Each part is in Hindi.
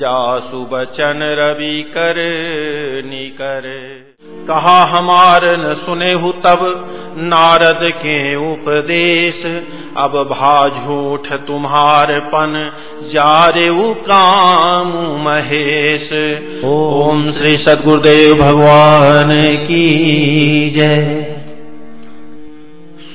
जासु बचन रवि कर निकर कहा हमार न सुने हु तब, नारद के उपदेश। अब भा झूठ तुम्हार पन जारे काम महेश। ओम श्री सदगुरुदेव भगवान की जय।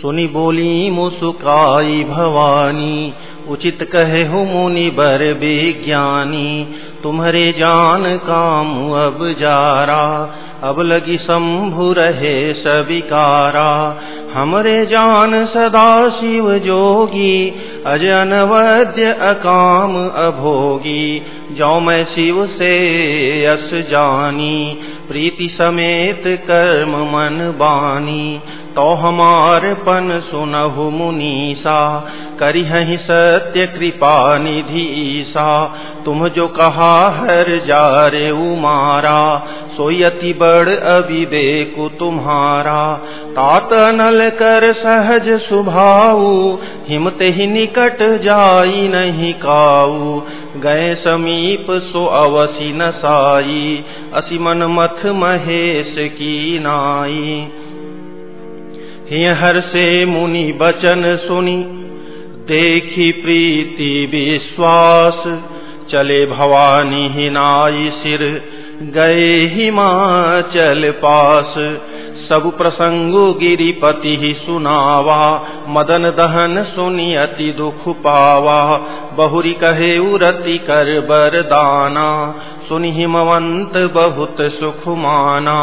सुनी बोली मुसुकाई भवानी उचित कहे हो मुनि बर विज्ञानी, तुम्हारे जान काम अब जारा, अब लगी शंभु रहे सविकारा। हमरे जान सदा शिव जोगी अजन वद्य अकाम अभोगी। जो मैं शिव से यस जानी, प्रीति समेत कर्म मन बानी। तो हमार पन सुनहु मुनीसा, करी ही सत्य कृपा निधि ईसा। तुम जो कहा हर जारे उमारा, सोयति बड़ अविवेकु तुम्हारा। तात नल कर सहज सुभाऊ, हिमते ही निकट जाई नहीं काऊ। गए समीप सो अवसी न साई असी मन मथ महेश की नाई। हर से मुनि बचन सुनी। देखी प्रीति विश्वास, चले भवानी ही नाई सिर, गए हिमाचल पास। सब प्रसंगु गिरिपति ही सुनावा मदन दहन सुनी अति दुख पावा बहुरी कहे, उरति कर बरदाना सुनि हिमवंत बहुत सुख माना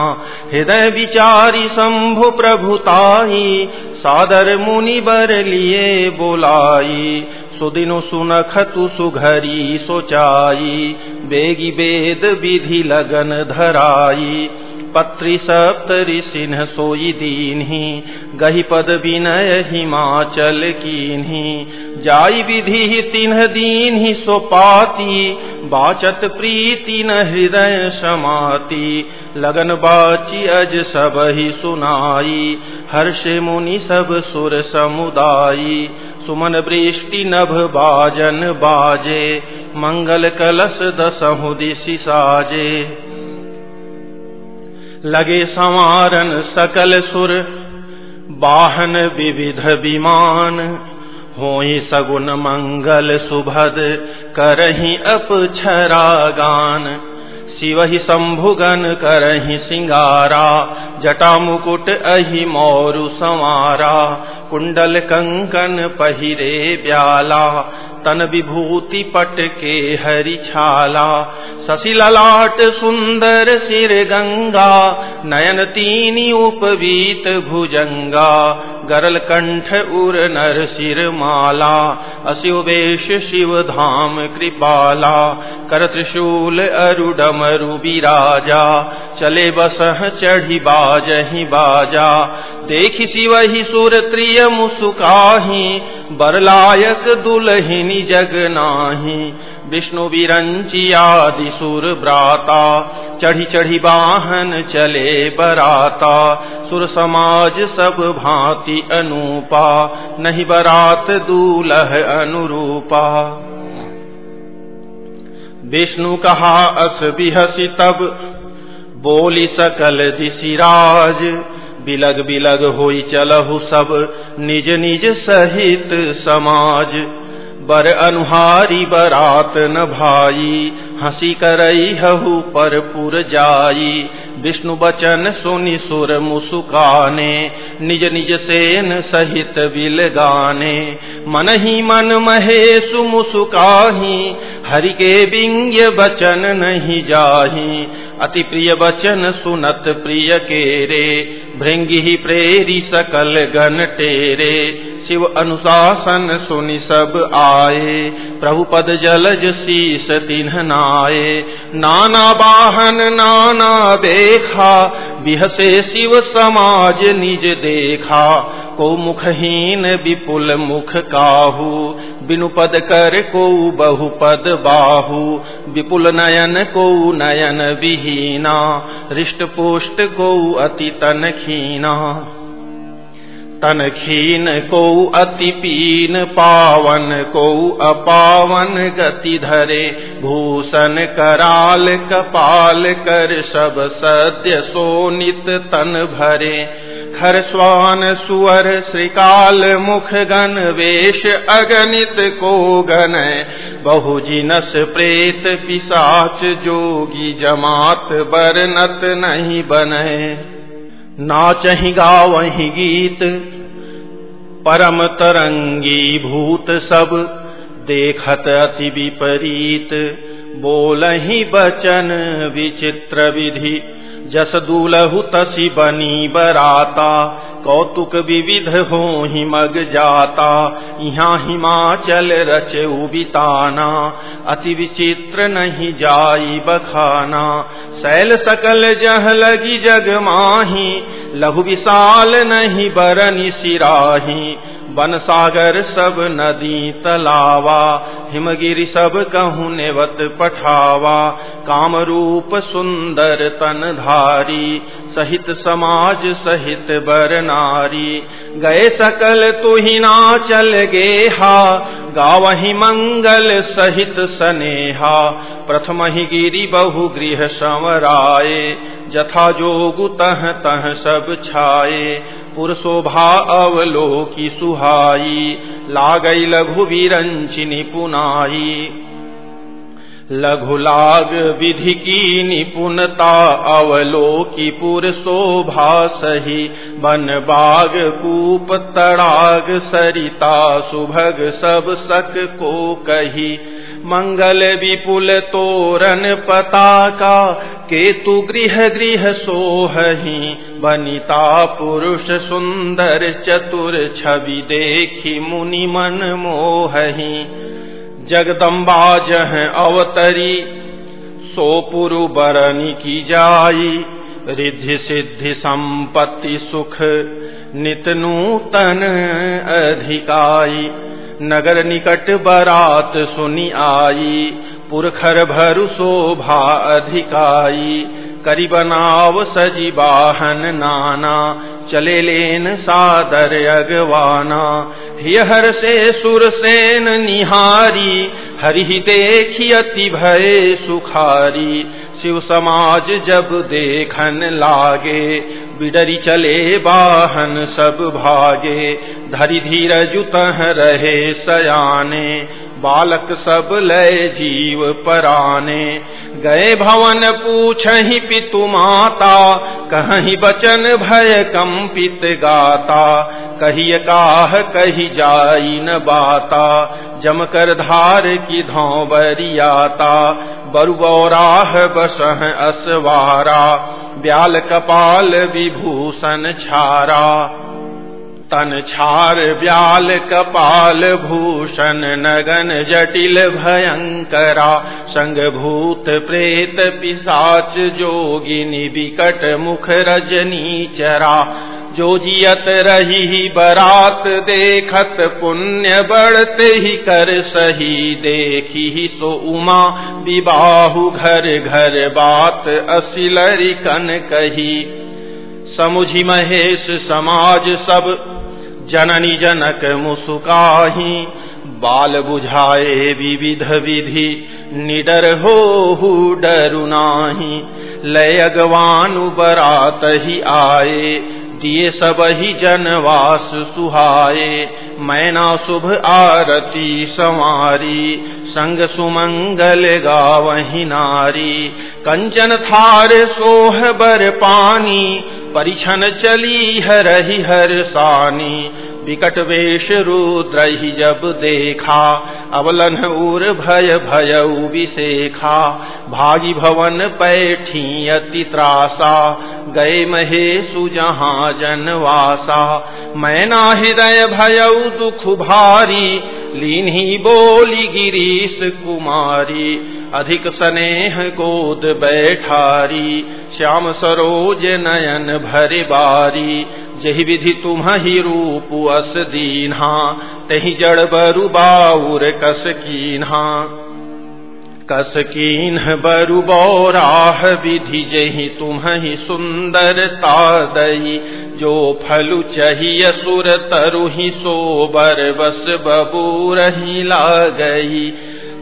हृदय विचारी शंभु प्रभुताई सादर मुनि बर लिए बोलाई। सुदिनु सुनख तु सुघरी सोचाई, बेगी वेद विधि लगन धराई। पत्री सप्तरी सिन्ह सोई दीन्ही, गही पद विनय हिमाचल कीन्ही। जाई विधि तिन्ह दीन ही सोपाती, बाचत प्रीति न हृदय समाती। लगन बाची अज सब ही सुनाई, हर्ष मुनि सब सुर समुदायी सुमन वृष्टि नभ बाजन बाजे, मंगल कलश दसहु दिशि साजे। लगे संवारन सकल सुर। बाहन विविध विमान हो सगुन मंगल सुभद, करही अपछरा शिव ही शंभुगन करही सिंगारा, जटा मुकुट अहि मोरु संवारा। कुंडल कंकन पहिरे ब्याला तन विभूति पट के हरि छाला। शशि ललाट सुंदर सिर गंगा, नयन तीनी उपवीत भुजंगा। गरल कंठ उर नर सिर माला अशिवेश शिव धाम कृपाला। कर त्रिशूल अरुडमरु बिराजा, चले बसह चढ़ी बाजही बाजा। देखी सिवही सुर त्रिय मुसुकाही बरलायक दुलहिनी जग नाही। विष्णु विरंची आदि सुर ब्राता चढ़ी चढ़ी वाहन चले बराता। सुर समाज सब भांति अनुपा, नहीं बरात दूलह अनुरूपा। विष्णु कहा, अस बिहसी तब, बोली सकल दिशिराज बिलग बिलग होई चलहु सब, निज निज सहित समाज। बर अनुहारी बरात न भाई, हँसी करई हहु पर पुर जाई। विष्णु बचन सुनि सुर मुसुकाने, निज निज सेन सहित बिल गाने मन ही मन महेशु मुसुकाही हरि के बिंग्य बचन नहीं जाही। अति प्रिय बचन सुनत प्रिय के रे भृंगी ही प्रेरी सकल गण टेरे। शिव अनुशासन सुनि सब आए। प्रभु पद जलज शीस तिन्ह नाये नाना बाहन, नाना देखा। बिहसे शिव समाज निज देखा। को मुखहीन विपुल मुख काहू बिनु पद कर को बहु पद बाहु, विपुल नयन को नयन विहीना हृष्ट पुष्ट को अति तन खीना। तन खीन को अति पीन पावन को अपावन गति धरे। भूषण कराल कपाल कर सब सद्य सोनित तन भरे। खर स्वान सुअर श्रीकाल मुख गण वेश अगणित को गण। बहुजिनस प्रेत पिशाच जोगी जमात बरनत नहीं बने। नाचही गावही गीत परम तरंगी भूत सब। देखत अति विपरीत। बोलही बचन विचित्र विधि। जस दूलहु तसी बनी बराता। कौतुक विविध हो ही मग जाता। यहाँ हिमाचल रच उबिताना। अति विचित्र नहीं जाई बखाना। शैल सकल जह लगी जग माही। लघु विशाल नहीं बरनी सिराही। बन सागर सब नदी तलावा, हिमगिरि सब कहूँ नेवत पठावा। काम रूप सुंदर तन धारी, सहित समाज सहित बर नारी। गए सकल तुहिना चल गे हा गावही मंगल सहित सनेहा। प्रथम ही गिरी बहु गृह संवराए जथा जोगु तह तह सब छाए पुरशोभा अवलोकी सुहाई लागई लघु विरंचिनी पुनाई। लघुलाग विधि की निपुणता अवलोकी पुर शोभा सही बन बाग कूप तड़ाग सरिता, सुभग सब सक को कही। मंगल विपुल तोरन पताका केतु गृह गृह सोहही बनिता पुरुष सुंदर चतुर छवि देखी मुनि मन मोहही। जगदम्बा जह अवतरी, सो पुरु बरनी की जाई। रिद्धि सिद्धि संपत्ति सुख, नित नूतन अधिकाई। नगर निकट बरात सुनी आई पुरखर भरु शोभा अधिकाई करी बनाव सजी बाहन नाना चले लेन सादर अगवाना। हर से सुर सेन निहारी हरि देखी अति भय सुखारी। शिव समाज जब देखन लागे, बिडरी चले बाहन सब भागे। धरी धीर जुतह रहे सयाने बालक सब लय जीव पराने। गए भवन पूछ ही पितु माता, कहीं बचन भय कंपित गाता। कही काह, कही जाई न बाता जम कर धार की धौबरियाता बरुबौराह बसह असवारा, ब्याल कपाल विभूषण छारा। तन छार ब्याल कपाल भूषण नगन जटिल भयंकरा संग भूत प्रेत पिसाच जोगिनी विकट मुख रजनी चरा जो जियत रही बरात देखत पुण्य बढ़ते ही कर सही देखी ही सो उमा। विबाहु घर घर बात असिलरी कन कही। समुझी महेश समाज सब जननी जनक मुसुकाही, बाल बुझाए विविध विधि, निडर हो डरु नाही। लय अगवानु बरात ही आए, दिए सब ही जनवास सुहाए। मैना शुभ आरती संवारी संग सुमंगल गावही नारी। कंचन थार सोह बर पानी, परिछन चली हर ही हर सानी। विकट वेश रुद्र ही जब देखा, अवलन उर भय भय विशेखा भागी भवन पैठी अति त्रासा, गए महेशु जहाँ जनवासा। मैना हृदय भय दुख भारी, लीन्ही बोली गिरीश कुमारी। अधिक स्नेह गोद बैठारी, श्याम सरोज नयन भरे बारी। जही विधि तुम ही रूप अस दीन्हा, तही जड़ बरु बाउर कस कीन्हा। कस कीन्ह बरु बौराह विधि जही तुम ही सुंदरता दई जो फलु चहिय सुर तरु ही सोबर बस बबूर ही ला गई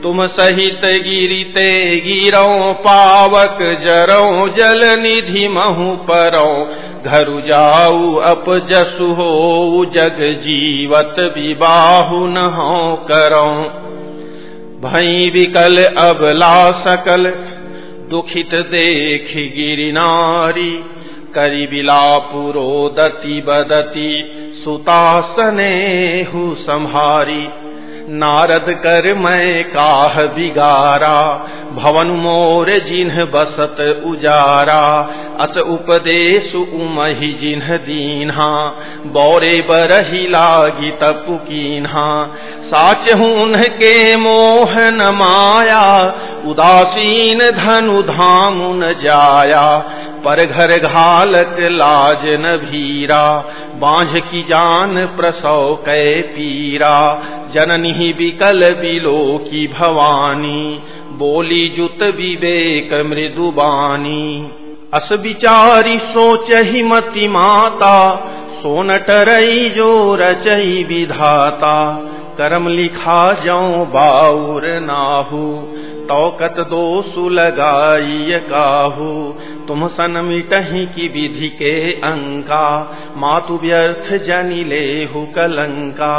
तुम सहित गिरिते गिरो पावक जरो जल निधि महु परो। घरु जाऊ, अप जसु हो जग जीवत विबाहु न हो करो। भई विकल अबला सकल, दुखित देख गिरि नारी। करी बिला पुरोदति बदती सुतासने हु संहारी। नारद कर मैं काह बिगारा, भवन मोर जिन्ह बसत उजारा। अस उपदेश उमहि जिन्ह दीन्हा, बौरे बरही लागी तपु कीन्हा। साच हून के मोह न माया, उदासीन धनु धामु न जाया। पर घर घालक लाज न भीरा, बांझ की जान प्रसव कै पीरा। जननी विकल बिलो की भवानी, बोली जुत विवेक मृदुबानी अस विचारी सोच ही मति माता सोन टरई जो रचई विधाता। कर्म लिखा जाऊँ बाउर नाहू, तौकत दोसु लगाई काहू। तुम सन मिटही की विधि के अंका, मातु व्यर्थ जनि लेहु कलंका।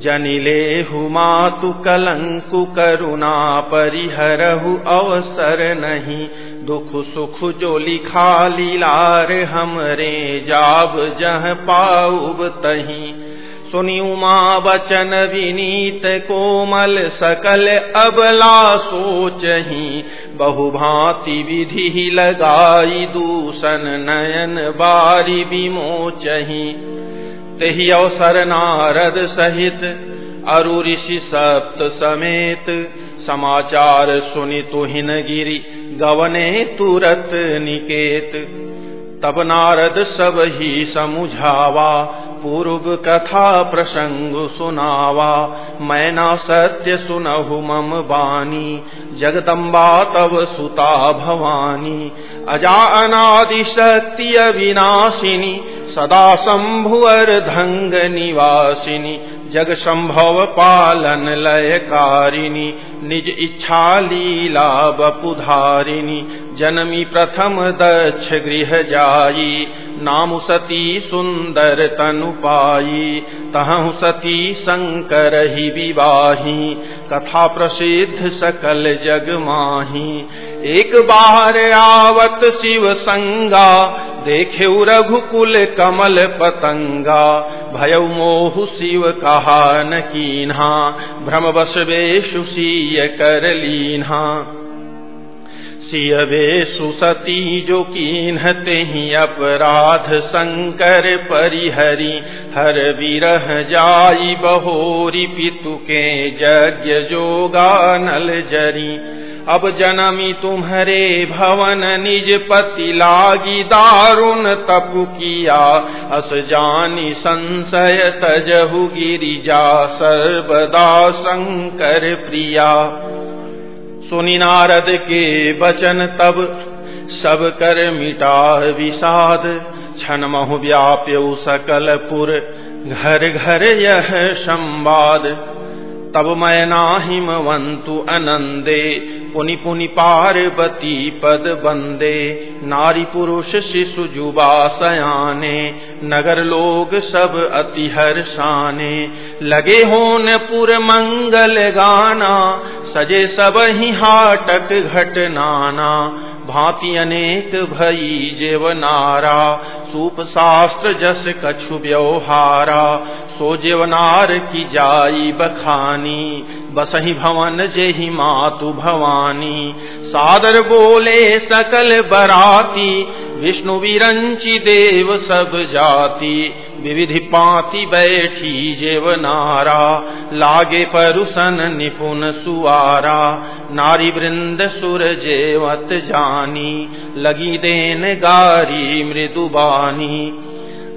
जनिले हुमातु कलंकु करुणा, परिहरहु अवसर नहीं। दुख सुख जो लिखा, लीलार हमरे जाब जह पाऊब तही। सुनी उमा बचन विनीत कोमल सकल अबला सोचही। बहुभांति विधि लगाई दूषण नयन बारी विमोचही। तेहि अवसर नारद सहित अरु ऋषि सप्त समेत। समाचार सुनि तुहिन गिरी गवने तुरत निकेत। तब नारद सब ही समुझावा, पूर्व कथा प्रसंग सुनावा। मैना सत्य सुनहु मम बानी जगदम्बा तब सुता भवानी। अजा अनादि शक्ति अविनाशिनी सदा शंभुअर धंग निवासिनी जग संभव पालन लयकारिणी निज इच्छा लीला बपुधारिणी जनमी प्रथम दक्ष गृह जाई। नाम सती सुंदर तनु पाई। तहु सती शंकर ही विवाही। कथा प्रसिद्ध सकल जग माही। एक बार आवत शिव संगा। देखे रघुकुल कमल पतंगा। भय मोहु शिव कहा न भ्रम बस वेशु कर लीन्हा। सियवे सुसती जो कीन्हते ही अपराध शंकर परिहरी। हर विरह जाई बहोरी पितु के यज्ञ जोगा नल जरी। अब जनमी तुम्हारे भवन निज पति लागी दारुण तपु किया। अस जानी संशय तजहु गिरिजा, सर्वदा शंकर प्रिया। सुनी नारद के वचन तब। सब कर मिटा विषाद, छन महु व्याप्य सकल पुर। घर घर यह संवाद, तब मैं नाहिम वंतु अनंदे पुनि पुनि पार्वती पद बंदे नारी पुरुष शिशु जुबा सयाने। नगर लोग सब अति हर्षाने लगे होन पुर मंगल गाना। सजे सब ही हाटक घट नाना। भांति अनेक भई जेवनारा सूप शास्त्र जस कछु व्यवहारा। सो जेवनार की जाई बखानी, बसही भवन जेहि मातु भवानी। सादर बोले सकल बराती, विष्णु विरंची देव सब जाति। विविधि पाती बैठी जेवनारा, लागे परुसन निपुण सुआरा। नारी वृंद सुर जेवत जानी, लगी देन गारी मृदुबानी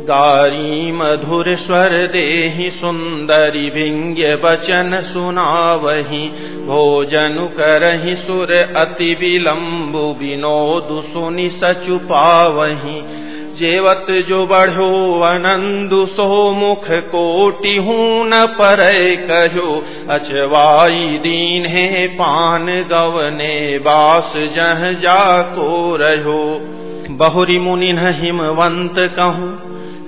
गारी मधुर स्वर देहि सुंदरी भिंग्य बचन सुनावही, भोजन करही सुर अति विलम्बु विनोद सुनि सचु पावही जेवत जो बढ़ो, अनंदु सो मुख कोटि हूँ न पर कहो, अचवाई दीन है पान गवने बास जह जा को रहो। बहुरी मुनि हिमवंत कहूँ,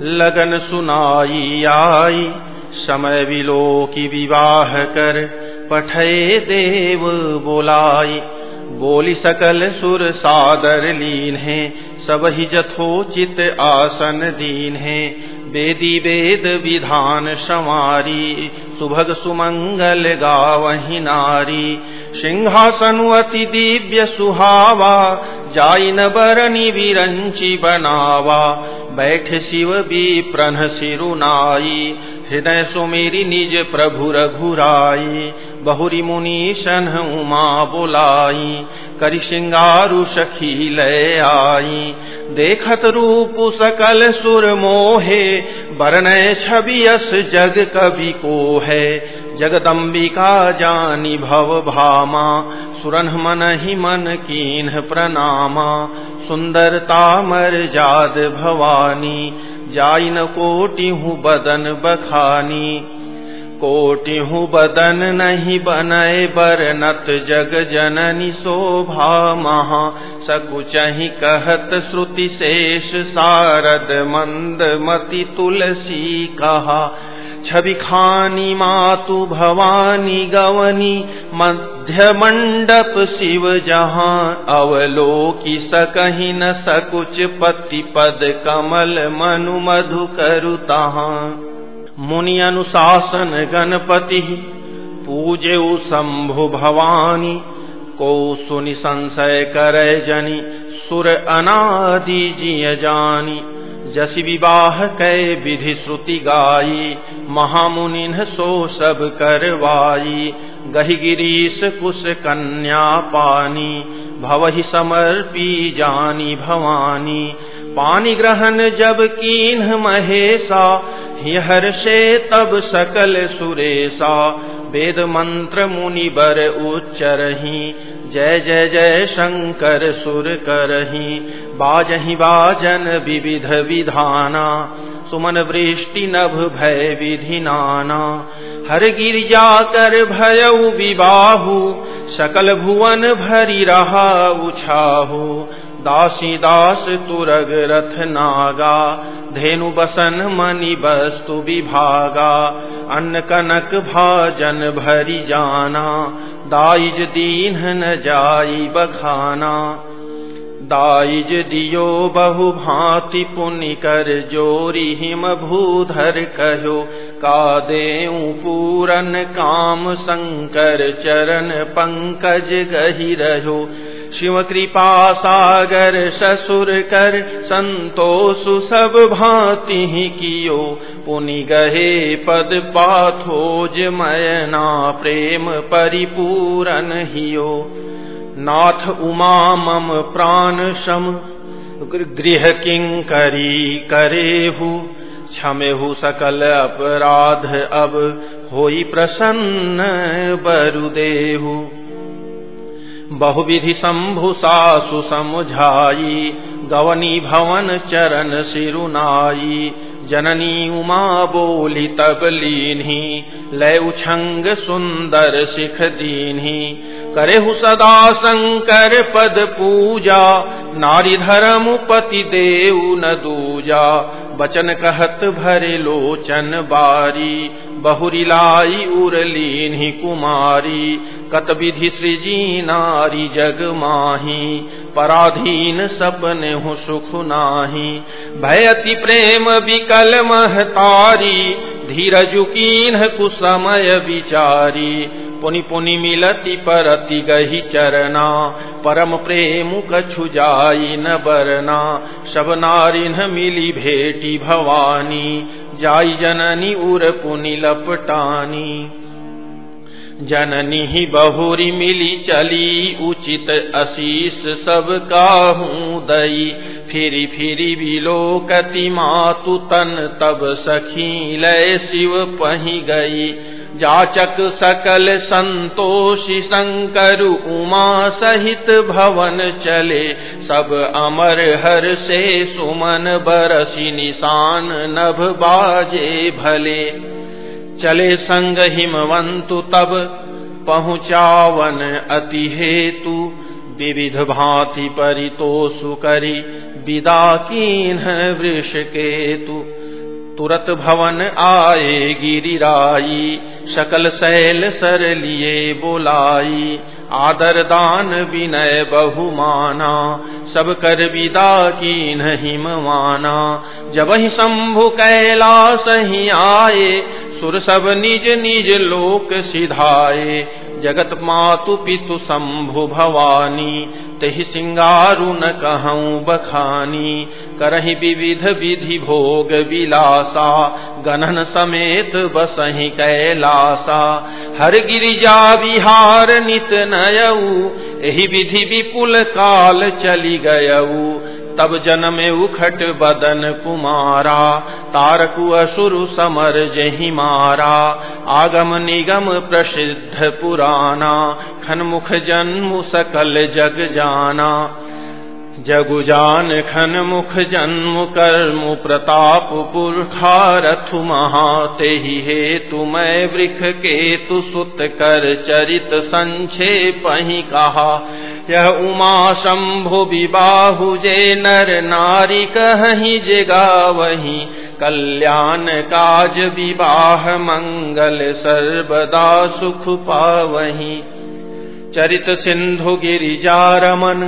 लगन सुनाई आई, समय विलो की विवाह कर पठे देव बोलाई। बोली सकल सुर सादर लीन है, सब ही जथोचित आसन दीन है। वेदी वेद विधान समारी सुभग सुमंगल गावि नारी। सिंहासन अति दिव्य सुहावा जाई न बरनी विरंची बनावा। बैठ शिव भी प्रन सिरुनाई। हृदय सुमेरी निज प्रभु रघुराई। बहुरी मुनीशन उमा बोलाई। करि सिंगारु सखी लय आई। देखत रूप सकल सुर मोहे। बरनय छबियस जग कवि को है। जगदम्बिका जानी भव भामा, सुरन मन ही मन कीन प्रणामा सुंदरता मर जाद भवानी, जाइन कोटि हूँ बदन बखानी। कोटि हूँ बदन नहीं बनय बरनत जग जननी शोभा महा सकुचहि कहत श्रुति शेष सारद मंद मति तुलसी कहा। छवि खानी मातु भवानी गवनी मध्य मंडप शिव जहाँ अवलोकी सकही न सकुच पति पद कमल मनु मधु करु मुनि अनुशासन गणपति पूजे शंभु भवानी को सुनि संशय करे जनी, सुर अनादि जिय जानी। जस विवाह कै विधि श्रुति गाई महामुनि सो सब करवाई। गही गिरीश कुश कन्या पानी, भवहि समर्पी जानी भवानी। पानी ग्रहण जब कीन्ह महेशा हर्षे तब सकल सुरेशा। वेद मंत्र मुनि बर उच्चरही। जय जय जय शंकर सुर करही। बाजही बाजन विविध विधाना। सुमन वृष्टि नभ भय विधि नाना। हर गिर जाकर भय विबाहु। सकल भुवन भरी रहा उछाहू दासी दास तुरग रथ नागा धेनु बसन मणि वस्तु विभागा। अन्न कनक भाजन भरी जाना, दाइज दीन न जाई बखाना दाइज दियो बहु भांति पुनि कर जोरी हिम भूधर कहो, का देऊ पूरन काम शंकर चरण पंकज गही रहो। शिव कृपा सागर ससुर कर संतोषु सब भांति ही कियो। पुनि गहे पद पाथोज मयना प्रेम परिपूरन हियो। नाथ उमा मम प्राण सम गृह किंकरी करेहु? क्षमेहु सकल अपराध अब होई प्रसन्न बरुदेहु। बहुविधि शंभु सासु समुझाई, गवनी भवन चरण सिरुनाई, जननी उमा बोली तब लीन्ही, लय उछंग सुंदर सिख दीन्ही। करेहु सदा शंकर पद पूजा, नारी धर्म पति देव न दूजा, बचन कहत भरे लोचन बारी बहुरी लाई उरलीन कुमारी कत विधि सृजी नारी जग माही, पराधीन सपन हु सुख नाही। भयति प्रेम विकल महतारी, धीरजु कीन कुसमय विचारी। पुनि पुनि मिलति परति गही चरना, परम प्रेम कछु जाई न बरना। सब नारिन मिली भेटी भवानी जाई जननी उर पुनिलपटानी जननी ही बहुरी मिली चली, उचित अशीष सब काहू दई। फिरी फिरी बिलो कति मातु तन, तब सखी लय शिव पही गई। जाचक सकल संतोषी शंकर उमा सहित भवन चले। सब अमर हर से सुमन बरसी निशान नभ बाजे भले। चले संग हिमवंतु तब पहुँचावन अति हेतु। विविध भांति परितोषु करी विदा कीन वृष केतु तुरत भवन आए गिरिराई, शकल सैल सर लिए बोलाई। आदर दान विनय बहुमाना, सब कर विदा की नहीं माना जब ही शंभु कैलास ही आए, सुर सब निज निज लोक सिधाए। जगत मातु पितु शंभु भवानी, तेहि सिंगारु न कहूँ बखानी। करही विविध विधि भोग विलासा गणन समेत बसही कैलासा। हर गिरिजा विहार नित नयऊ, एहि विधि विपुल काल चली गयऊ। तब जन्म उखट बदन कुमारा, तारकु असुरु समर जही मारा। आगम निगम प्रसिद्ध पुराना, खनमुख जन्म सकल जग जाना। जगु जान खन मुख जन्म कर्म प्रताप पुरखारथु महाते ही हे मैं वृख के तु सुत कर चरित संक्षेप ही कहा। यह उमा शंभु विबाहु जे नर नारी कहीं जगा वही कल्याण काज विवाह मंगल सर्वदा सुख पावही। चरित सिंधु गिरिजा रमन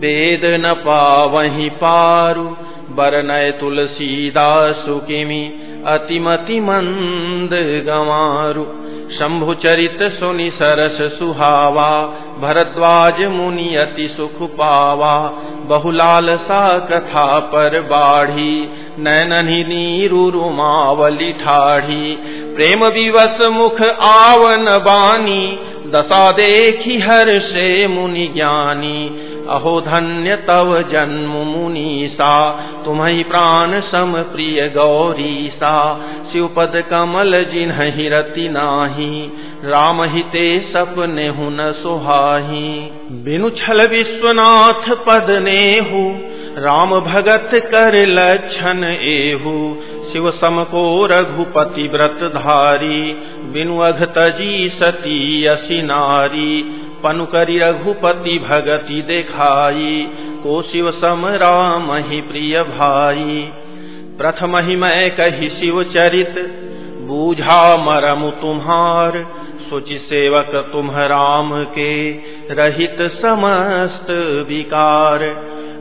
वेद न पावही पारु, बरनय तुलसीदासु किमि अतिमति मंद गमारु शंभु चरित सुनि सरस सुहावा, भरद्वाज मुनि अति सुख पावा। बहुलाल सा कथा पर बाढ़ी नैननि नीरु रुमावली ठाढ़ी। प्रेम विवस मुख आवन बानी दशा देखी हर से मुनि ज्ञानी। अहो धन्य तव जन्म मुनीसा, तुम्हें प्राण सम प्रिय गौरी सा शिवपद कमल जिन्ह रति नाही राम हिते सपने हुन सुहाही। बिनु छल विश्वनाथ पद नेहु, राम भगत कर लक्षण एहु। शिव सम को रघुपति व्रत धारी, बिनु अघ तजी सती असी नारी। पनु करी रघुपति भगति देखाई, को शिव सम राम ही प्रिय भाई। प्रथम ही मैं कही शिव चरित, बूझा मरम तुम्हार। सुचि सेवक तुम राम के, रहित समस्त विकार।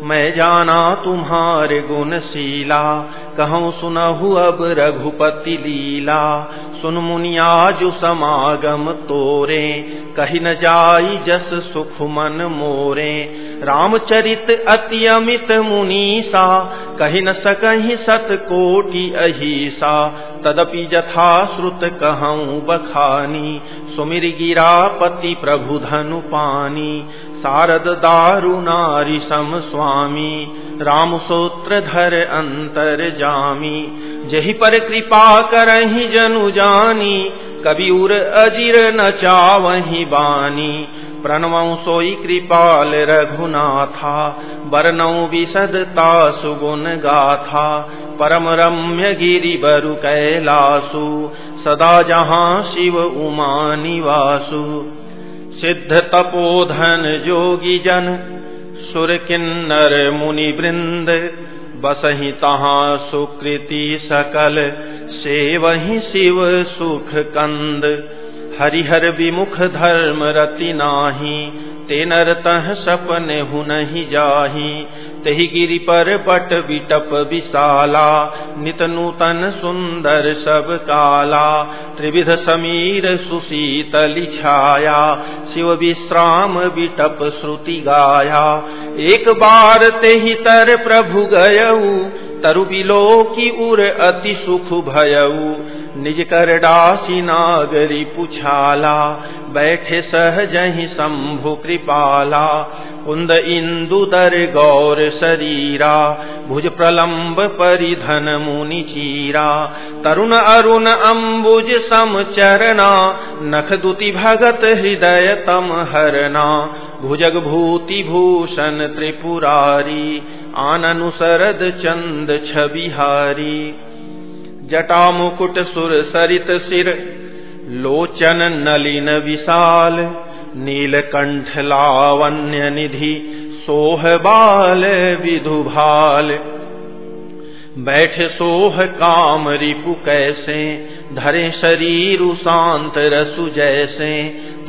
मैं जाना तुम्हारे गुणशीला। कहूँ सुनहु अब रघुपति लीला। सुन मुनिया, जो समागम तोरे। कही न जाई जस सुख मन मोरे। रामचरित अति अमित मुनीसा। कही न सकही सत कोटि अहिसा। तदपि जथा श्रुत कहूँ बखानी सुमिर गिरा पति प्रभु धनु पानी शारद दारु नारी सम स्वामी राम सूत्र धर अंतर जामी, जही पर कृपा करही जनु जानी कबि उर अजिर न चावही बानी। प्रणवं सोई कृपाल रघुनाथा बरनऊ विशदता सुगुण गाथा परम रम्य गिरि बरु कैलासु सदा जहाँ शिव उमा निवासु सिद्ध तपोधन जोगी जन सुर किन्नर मुनि वृंद बसही तहाँ सुकृति सकल से वही शिव सुख कंद हरिहर विमुख धर्म रति नाही ते नर तह सपने हु नहीं जाही। तही गिरि पर बट बिटप विशाला। नित नूतन सुंदर सब काला। त्रिविध समीर सुशीतलि छाया। शिव विश्राम बिटप श्रुति गाया। एक बार ते ही तर प्रभु गयऊ। तरु बिलो की उर अति सुख भयऊ। निज कर डासी नागरी पुछाला, बैठे सहज ही शंभु कृपाला। कुंद इंदु दर गौर शरीरा, भुज प्रलंब परिधन मुनि चीरा। तरुण अरुण अम्बुज सम चरना, नख दुति भगत हृदय तम हरना। भुजग भूति भूषण त्रिपुरारी, आननु शरद चंद छबिहारी जटा मुकुट सुर सरित सिर, लोचन नलिन विशाल नीलकंठ लावण्य निधि, सोह बाल विधुभाल बैठ सोह काम रिपु कैसे, धरे शरीर शांत रसु जैसे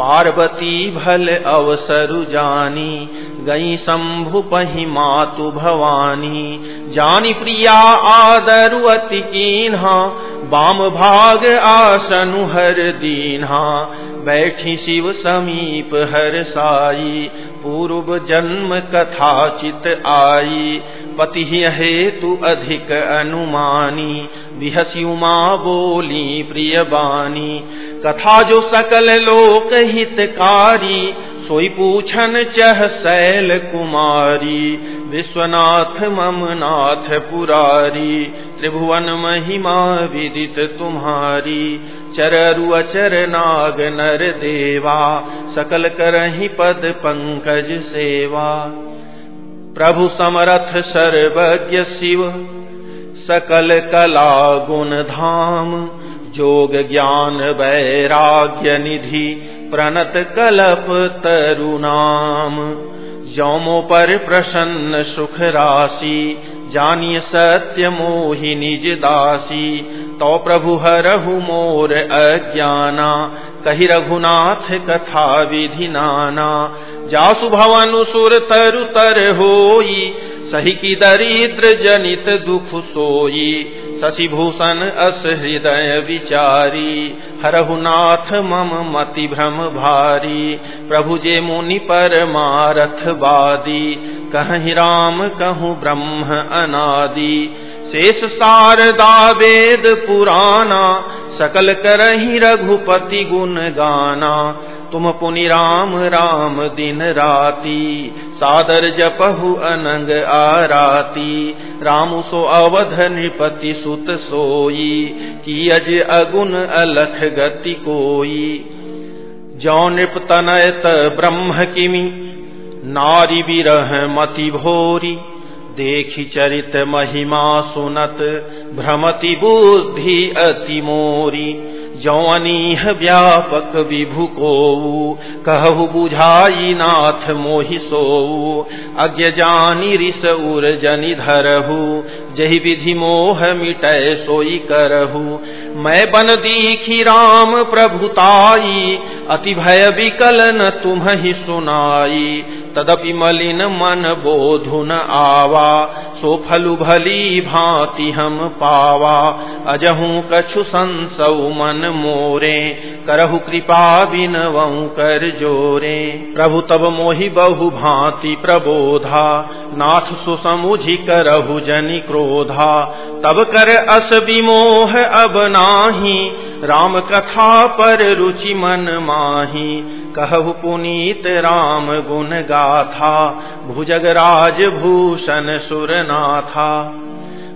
पार्वती भल अवसरु जानी, गई शंभु पही मातु भवानी। जानी प्रिया आदरु अति बाम भाग आसनु हर दीन्हा। बैठी शिव समीप हर साई। पूर्व जन्म कथा चित आई। पति हे हेतु अधिक अनुमानी। विहसी उमा बोली, प्रिय बानी। कथा जो सकल लोक हितकारी, सोई पूछन चह शैल कुमारी। विश्वनाथ मम नाथ पुरारी। त्रिभुवन महिमा विदित तुम्हारी। चररु अचर नाग नर देवा, सकल करही पद पंकज सेवा। प्रभु समरथ सर्वज्ञ शिव, सकल कला गुण धाम, जोग ज्ञान वैराग्य निधि, प्रणत कलप तरुणाम जौमो पर प्रसन्न सुख राशि जानिय सत्य मोहि निज दासी तो प्रभु हरहु मोर अज्ञाना, कही रघुनाथ कथा विधि नाना। जासु भवन सुर तरु तर होई, सही की दरिद्र जनित दुख सोई। शशिभूषण अस हृदय विचारी हरहुनाथ मम मति भ्रम भारी। प्रभु जे मुनि पर मारथ बादी, कहीं राम कहूँ ब्रह्म अनादि। शेष शारदा वेद पुराना सकल करही रघुपति गुण गाना। तुम पुनि राम राम दिन राती, सादर जपहु अनंग आराती। राम सो अवध नृपति सुत सोई की अज अगुण अलख गति कोई। जौ नृप ब्रह्म किमि, नारी विरह मति भोरी। देखी चरित महिमा सुनत, भ्रमति बुद्धि अति मोरी। जौअनीह व्यापक विभु को कहु बुझाई नाथ मोहि सो अज्ञ जानी रिस उर जनि धरहु, जही विधि मोह मिटय सोई करहु। मैं बन दीखी राम प्रभुताई अति भय विकल न तुम ही सुनाई, तदपि मलिन मन बोधुन आवा, सो फलु भली भांति हम पावा। अजहू कछु संसौ मन मोरे करहु कृपा बिनवऊ कर जोरे। प्रभु तब मोहि बहु भांति प्रबोधा। नाथ सुसमुझि करहु जनि क्रोधा। तब कर अस विमोह अब नाही। राम कथा पर रुचि मन माही। कहु पुनीत राम गुण गाथा। भुजगराज भूषण सुरनाथा।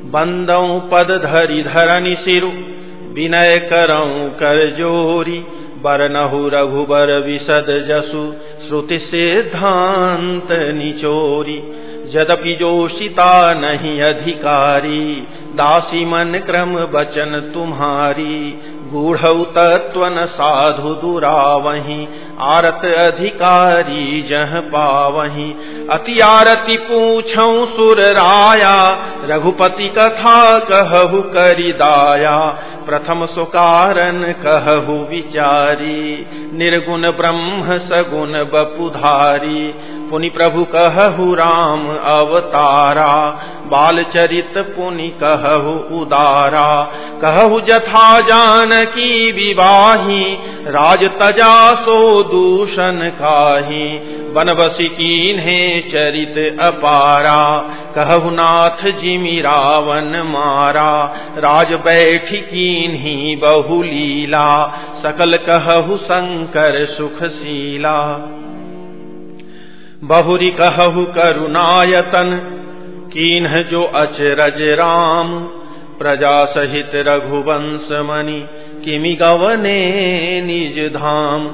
बंदऊ पद धरि धरनि सिरु। विनय करऊ कर जोरी। बरनहु रघुबर विशद जसु, श्रुति सिद्धांत निचोरी। यद्यपि जोशिता नहीं अधिकारी, दासी मन क्रम बचन तुम्हारी। गूढ़ तत्वन साधु दुरावही, आरत अधिकारी जह पावही। अति आरती पूछऊ सुर राया, रघुपति कथा कहु करी दाया। प्रथम सुकारन कहु विचारी, निर्गुण ब्रह्म सगुण बपुधारी। पुनि प्रभु कहु राम अवतारा बाल चरित पुनि कहु उदारा। कहु जथा जानकी विवाही राज तजा सो दूषण काही। बनबसी कीन्हे चरित अपारा। कहु नाथ जिमि रावण मारा। राज बैठी कीन्ही बहुलीला। सकल कहु शंकर सुखशीला। बहुरी कहु करुणायतन। कीन्ह जो अचरज राम, प्रजा सहित रघुवंश मणि, किमि गवने निज धाम।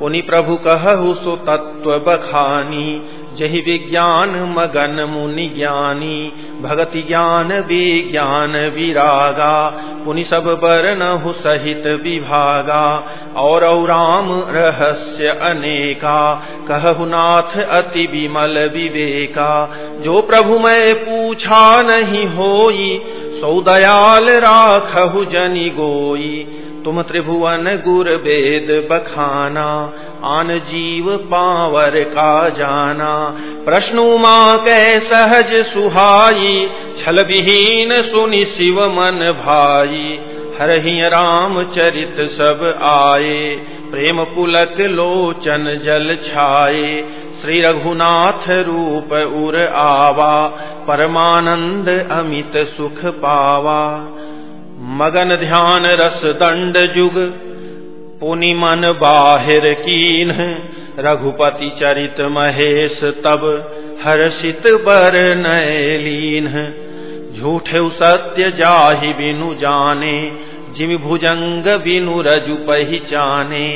पुनि प्रभु कहु सो तत्व बखानी जहि विज्ञान मगन मुनि ज्ञानी, भगति ज्ञान विज्ञान विरागा, पुनि सब बरनहु सहित विभागा। और राम रहस्य अनेका, कहु नाथ अति विमल विवेका। जो प्रभु मैं पूछा नहीं होई, सौ दयाल राखहु जनि गोई। तुम त्रिभुवन गुर वेद बखाना, आन जीव पावर का जाना। प्रश्नु माँ कै सहज सुहाई, छल विहीन सुनि शिव मन भाई। हरहि राम चरित सब आए, प्रेम पुलक लोचन जल छाए। श्री रघुनाथ रूप उर आवा, परमानंद अमित सुख पावा। मगन ध्यान रस दंड जुग, पुनि मन बाहिर कीन। रघुपति चरित महेश तब हर्षित बर नयलीन झूठे सत्य जाहि बिनु जाने, जिम भुजंग बिनु रजु पहचाने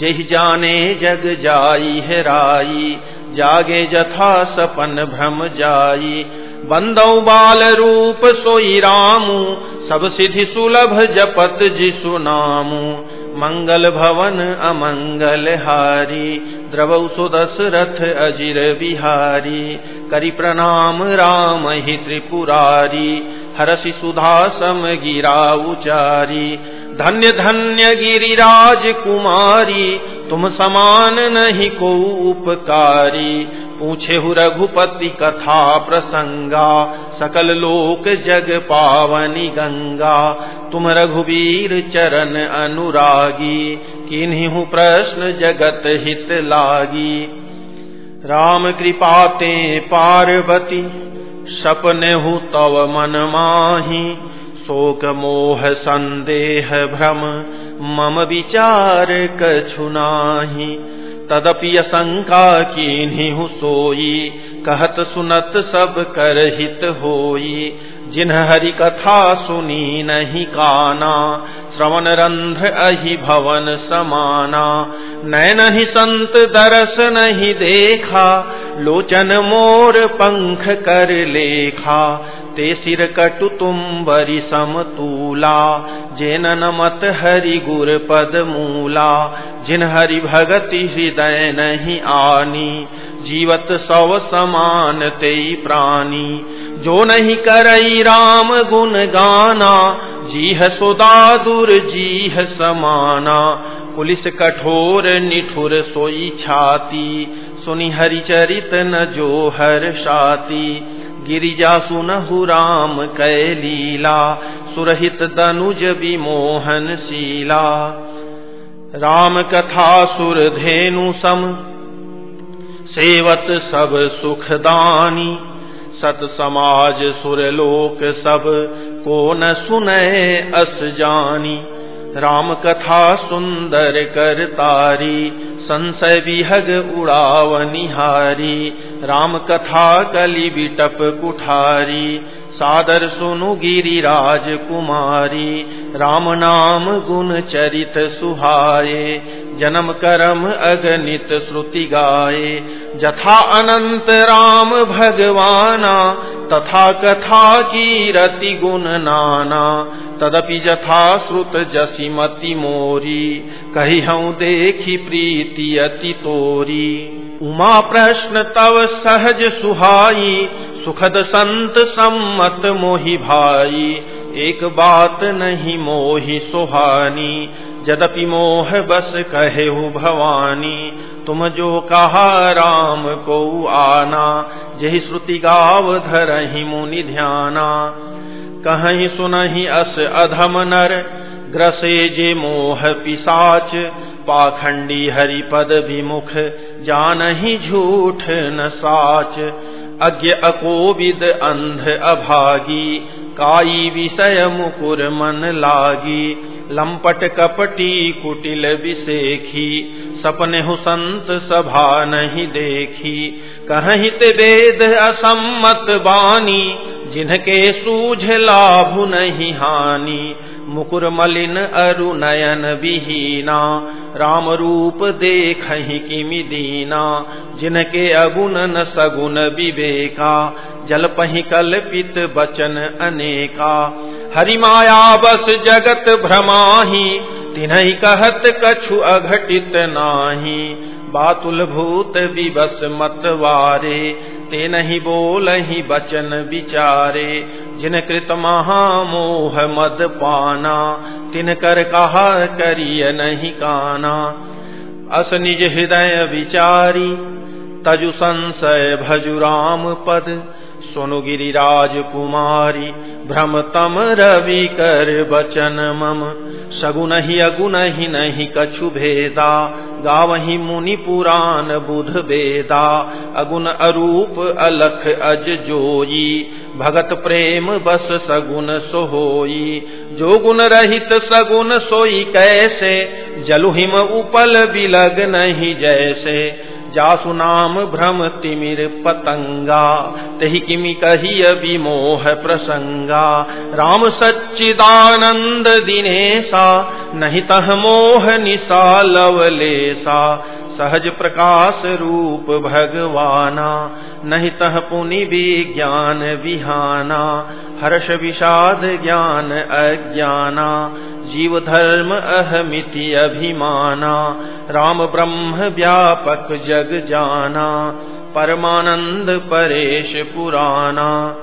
जहि जाने जग जाई हेराई जागे जथा सपन भ्रम जाई। बंदौ बाल रूप सोई रामू, सब सिधि सुलभ जपत जिसु नामू। मंगल भवन अमंगल हारी, द्रवौ सुदशरथ अजिर बिहारी। करि प्रणाम राम ही त्रिपुरारी हरसि सुधा सम गिरा उचारी। धन्य धन्य गिरिराज कुमारी तुम समान नहीं को उपकारी। पूछे हु रघुपति कथा प्रसंगा। सकल लोक जग पावनी गंगा। तुम रघुवीर चरण अनुरागी। किन्हीं हूँ प्रश्न जगत हित लागी। राम कृपाते पार्वती, सपने हु तव मन माही। शोक मोह संदेह भ्रम मम विचार कछुनाही तदपि शंका की सोई कहत सुनत सब कर हित होई जिन्ह हरि कथा सुनी नहीं काना, श्रवण रंध्र अहि भवन समाना। नयन ही संत दरस नहीं देखा, लोचन मोर पंख कर लेखा। ते सिर कटु तुम बरी समतूला जेन नमत हरि गुर पद मूला। जिन हरि भगति हृदय नहीं आनी, जीवत सव समान ते प्राणी। जो नहीं करई राम गुण गाना, जीह सुदा दुर जीह समाना। पुलिस कठोर निठुर सोई छाती, सुनि हरिचरित न जो हर शाती। गिरिजा सुनहु राम कै लीला, सुरहित दनुज विमोहन शीला। राम कथा सुर धेनु सम, सेवत सब सुखदानी सत समाज सुरलोक सब, को न सुने अस जानी। राम कथा सुंदर करतारी संशय विहग उड़ाव निहारी। राम कथा कलि बिटप कुठारी, सादर सुनु गिरिराज कुमारी। राम नाम गुण चरित सुहाये जन्म करम अगणित श्रुति गाये जथा अनंत राम भगवाना, तथा कथा की रति गुण नाना। तदपि जथा श्रुत जसी मति मोरी, कही हूँ देखी प्रीति अति तोरी। उमा प्रश्न तव सहज सुहाई, सुखद संत सम्मत मोहि भाई। एक बात नहीं मोहि सुहानी यद्यपि मोह बस कहे हु भवानी, तुम जो कहा राम को आना, जही श्रुति गाव धरही मुनि ध्याना। कहीं सुनहि अस अधम नर, ग्रसे जे मोह पिसाच, पाखंडी हरिपद विमुख जान ही झूठ न साच। अज्ञ अकोविद अंध अभागी, काई विषय मुकुर मन लागी। लंपट कपटी कुटिल विशेखी सपने हु संत सभा नहीं देखी। कहित वेद असम्मत बानी, जिनके सूझ लाभ नहीं हानि। मुकुर मलिन अरु नयन विहीना राम रूप देख किमि दीना, जिनके अगुण न विवेका, जल पही कल्पित बचन अनेका। हरि माया बस जगत भ्रमाही तिन्ह कहत कछु अघटित नाही। बातुल भूत विवस मतवारे ते नहीं बोल ही बचन विचारे जिन कृत महामोह मद पाना, तिन कर कहा करिय नहीं काना। अस निज हृदय विचारी, तजु संशय भजुराम पद सोनु गिरिराज कुमारी भ्रम तम रवि कर बचन मम। सगुन ही अगुन ही नहीं कछु भेदा, गावही मुनि पुराण बुध बेदा। अगुन अरूप अलख अज जोई, भगत प्रेम बस सगुन सोहोई। जो गुण रहित सगुन सोई कैसे जलुहिम उपल बिलग नहीं जैसे। जासु नाम भ्रम तिमिर पतंगा। तही किमि कही विमोह प्रसंगा। राम सच्चिदानंद दिनेसा नहीं तह मोह निशा लवलेसा सहज प्रकाश रूप भगवाना। नहीं तह पुनि विज्ञान विहाना, हर्ष विषाद ज्ञान अज्ञाना जीव धर्म अहमिति अभिमाना, राम ब्रह्म व्यापक जग जाना, परमानंद परेश पुराना।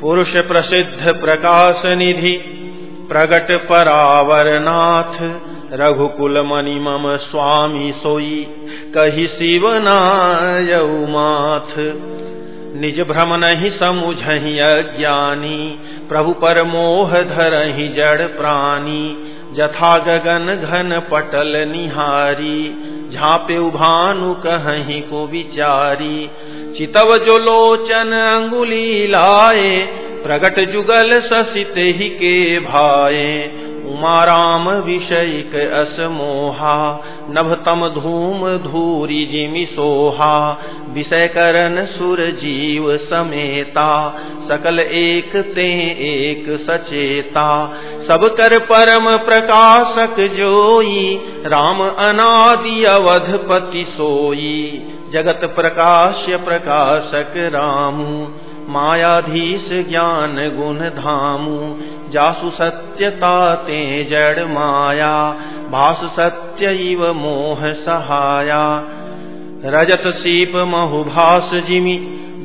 पुरुष प्रसिद्ध प्रकाश निधि, प्रगट परावरनाथ रघुकुल मणि मम स्वामी सोई कही शिवनाय माथ। निज भ्रम नहीं समुझही अज्ञानी, प्रभु पर मोह धरही जड़ प्राणी। जथा गगन घन पटल निहारी, झापे उभानु कहीं को विचारी चितव जो लोचन अंगुली लाए, प्रगट जुगल ससित ही के भाए। उमा राम विषयिक असमोहा नभतम धूम धूरी जिमि सोहा। विषय करन सुर जीव समेता, सकल एक ते एक सचेता। सब कर परम प्रकाशक जोई, राम अनादि अवधपति सोई। जगत प्रकाश्य प्रकाशक रामू, मायाधीश ज्ञान गुण धामू। जासु सत्यता ते जड़ माया, भास सत्य इव मोह सहाया। रजत सीप महुभास जिमि,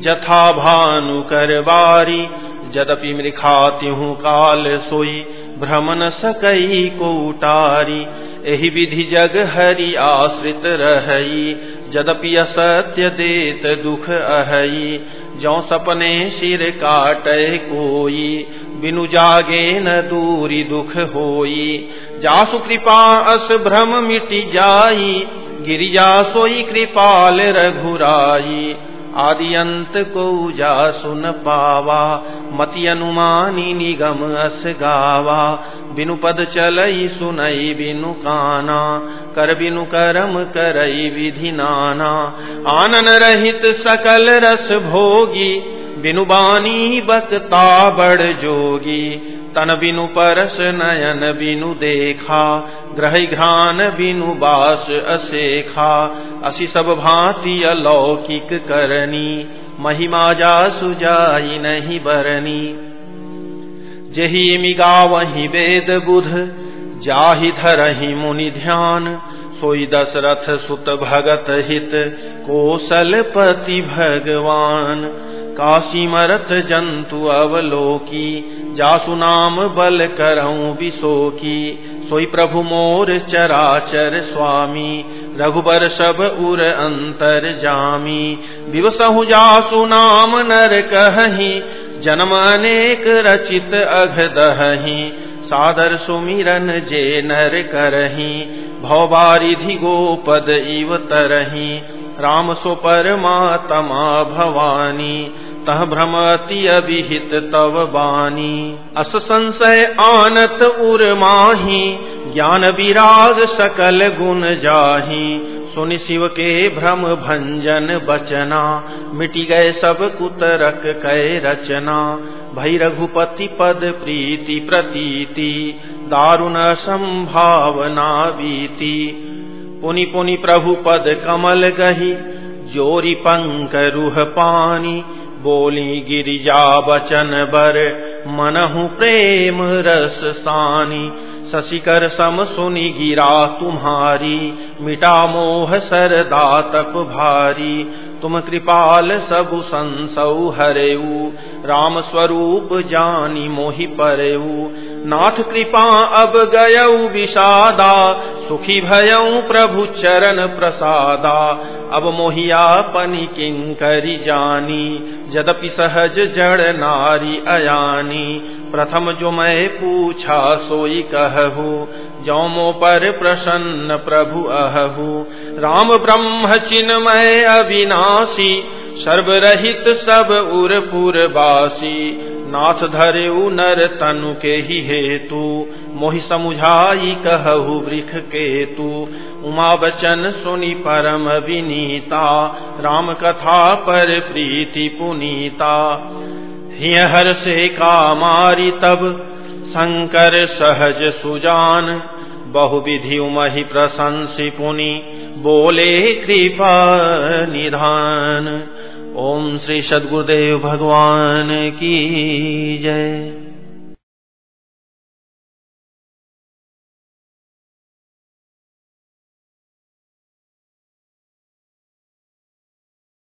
जथा भानु कर बारी। जदपि मृखाति हूँ काल सोई भ्रमन सकई को उटारी एहि विधि जग हरि आश्रित रहई, जदपि असत्य देत दुख अहई। जो सपने सिर काटे कोई बिनु जागे न दूरी दुख होई। जासु कृपा अस भ्रम मिटि जाई, गिरिजा सोई कृपाल रघुराई। आदि अंत को जा सुन पावा, मति अनुमानी निगम अस गावा। बिनु पद चलई सुनई बिनु काना, कर बिनु करम करई विधि नाना। आनन रहित सकल रस भोगी बिनु बानी बकता बड़ जोगी। तन बिनु परस नयन बिनु देखा। ग्रह घ्रान बिनु बास असेखा। असी सब भांति अलौकिक करनी। महिमा जा सुजाई नहीं बरनी। जही मिगा वही वेद बुध। जाहि धरही मुनि ध्यान। सोई दशरथ सुत भगत हित। कोसलपति भगवान। काशी मरत जंतु अवलोकी, जासु नाम बल करऊं विशोकी सोई प्रभु मोर चराचर स्वामी, रघुबर सब उर अंतर जामी। विवसहु जासु नाम नर कही जन्म अनेक रचित अघदही सादर सुमिरन जे नर करही, भवबारिधि गोपद इव तरही। राम सो परमात्मा भवानी, तह भ्रमति अभिहित तव बानी। अस संशय आनत उर माही, ज्ञान विराग सकल गुण जाही। सुन शिव के भ्रम भंजन बचना, मिटी गए सब कुतरक कै रचना। भई रघुपति पद प्रीति प्रतीति, दारुण संभावना बीती। पुनि पुनि प्रभु पद कमल गही, जोरी पंक रूह पानी, बोली गिरिजा बचन बर, मनहु प्रेम रस सानी। शशिकर सम सुनि गिरा तुम्हारी, मिटा मोह सरदा तप भारी। तुम कृपाल सबु संसौ हरेऊ, राम स्वरूप जानी मोहि परेऊ। नाथ कृपा अब गयऊ विषादा, सुखी भयऊ प्रभु चरण प्रसादा। अब मोहिया पनि किंकरी जानी जदपि सहज जड़ नारी अयानी। प्रथम जो मैं पूछा सोई कहू जौमो पर प्रसन्न प्रभु अहु राम ब्रह्म चिन्मय अविनाशी, सर्वरहित सब उर पुरवासी नाथ धरे नर तनु के ही हेतु, मोहि समुझाई कहु वृख केतु। उमा बचन सुनि परम विनीता, राम कथा पर प्रीति पुनीता। हिय हर से का मारी तब, शंकर सहज सुजान। बहुविधि उमहि प्रशंसी पुनि। बोले कृपा निधान। ओम श्री सदगुरुदेव भगवान की जय।